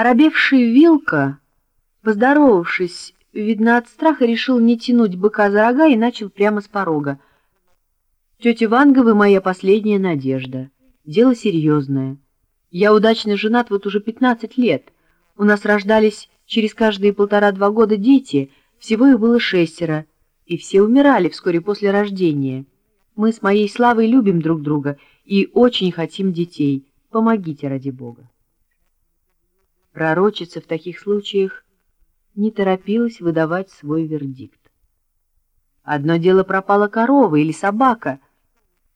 Оробевший Вилка, поздоровавшись, видно от страха, решил не тянуть быка за рога и начал прямо с порога. «Тетя Ванга, вы моя последняя надежда. Дело серьезное. Я удачно женат вот уже пятнадцать лет. У нас рождались через каждые полтора-два года дети, всего их было шестеро, и все умирали вскоре после рождения. Мы с моей Славой любим друг друга и очень хотим детей. Помогите ради Бога». Пророчица в таких случаях не торопилась выдавать свой вердикт. Одно дело пропала корова или собака,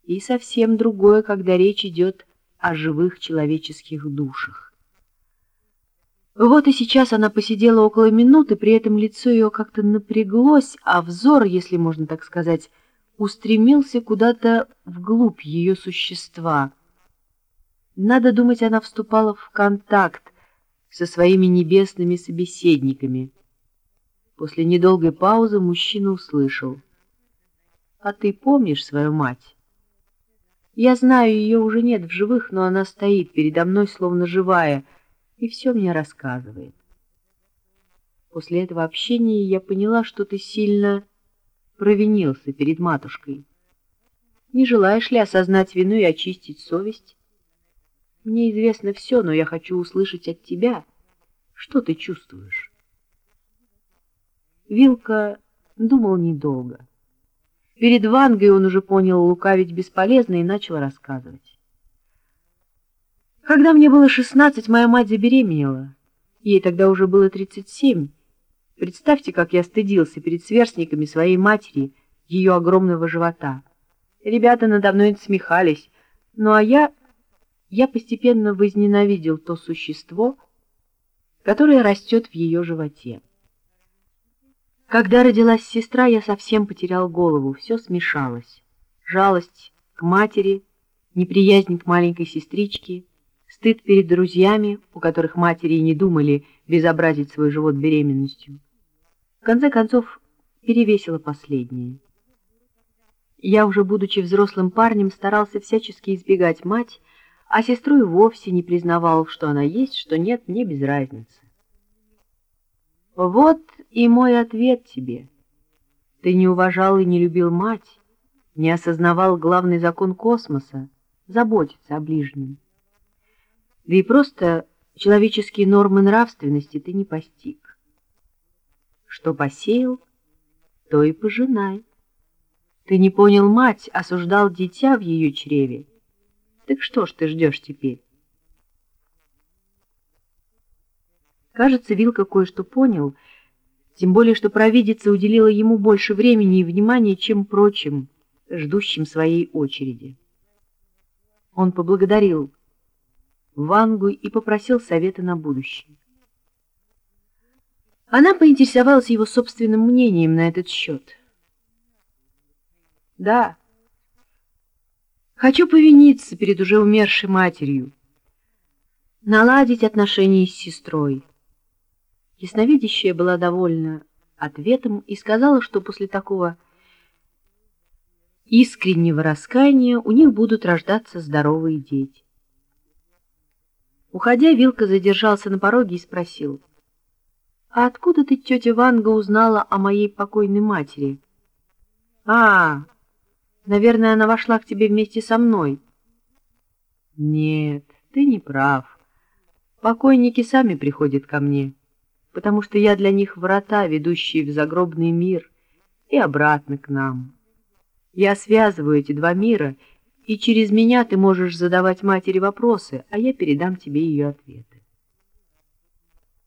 и совсем другое, когда речь идет о живых человеческих душах. Вот и сейчас она посидела около минуты, при этом лицо ее как-то напряглось, а взор, если можно так сказать, устремился куда-то вглубь ее существа. Надо думать, она вступала в контакт со своими небесными собеседниками. После недолгой паузы мужчина услышал. «А ты помнишь свою мать?» «Я знаю, ее уже нет в живых, но она стоит передо мной, словно живая, и все мне рассказывает. После этого общения я поняла, что ты сильно провинился перед матушкой. Не желаешь ли осознать вину и очистить совесть?» Мне известно все, но я хочу услышать от тебя, что ты чувствуешь. Вилка думал недолго. Перед Вангой он уже понял лукавить бесполезно и начал рассказывать. Когда мне было шестнадцать, моя мать забеременела. Ей тогда уже было тридцать семь. Представьте, как я стыдился перед сверстниками своей матери, ее огромного живота. Ребята надо мной смехались, ну а я я постепенно возненавидел то существо, которое растет в ее животе. Когда родилась сестра, я совсем потерял голову, все смешалось. Жалость к матери, неприязнь к маленькой сестричке, стыд перед друзьями, у которых матери не думали безобразить свой живот беременностью. В конце концов, перевесило последнее. Я, уже будучи взрослым парнем, старался всячески избегать мать, а сестру и вовсе не признавал, что она есть, что нет, мне без разницы. Вот и мой ответ тебе. Ты не уважал и не любил мать, не осознавал главный закон космоса — заботиться о ближнем. Да и просто человеческие нормы нравственности ты не постиг. Что посеял, то и пожинай. Ты не понял мать, осуждал дитя в ее чреве, так что ж ты ждешь теперь? Кажется, Вилка кое-что понял, тем более, что провидица уделила ему больше времени и внимания, чем прочим, ждущим своей очереди. Он поблагодарил Вангу и попросил совета на будущее. Она поинтересовалась его собственным мнением на этот счет. «Да», Хочу повиниться перед уже умершей матерью, наладить отношения с сестрой. Ясновидящая была довольна ответом и сказала, что после такого искреннего раскаяния у них будут рождаться здоровые дети. Уходя, Вилка задержался на пороге и спросил, «А откуда ты, тетя Ванга, узнала о моей покойной матери?» «А, Наверное, она вошла к тебе вместе со мной. Нет, ты не прав. Покойники сами приходят ко мне, потому что я для них врата, ведущие в загробный мир, и обратно к нам. Я связываю эти два мира, и через меня ты можешь задавать матери вопросы, а я передам тебе ее ответ.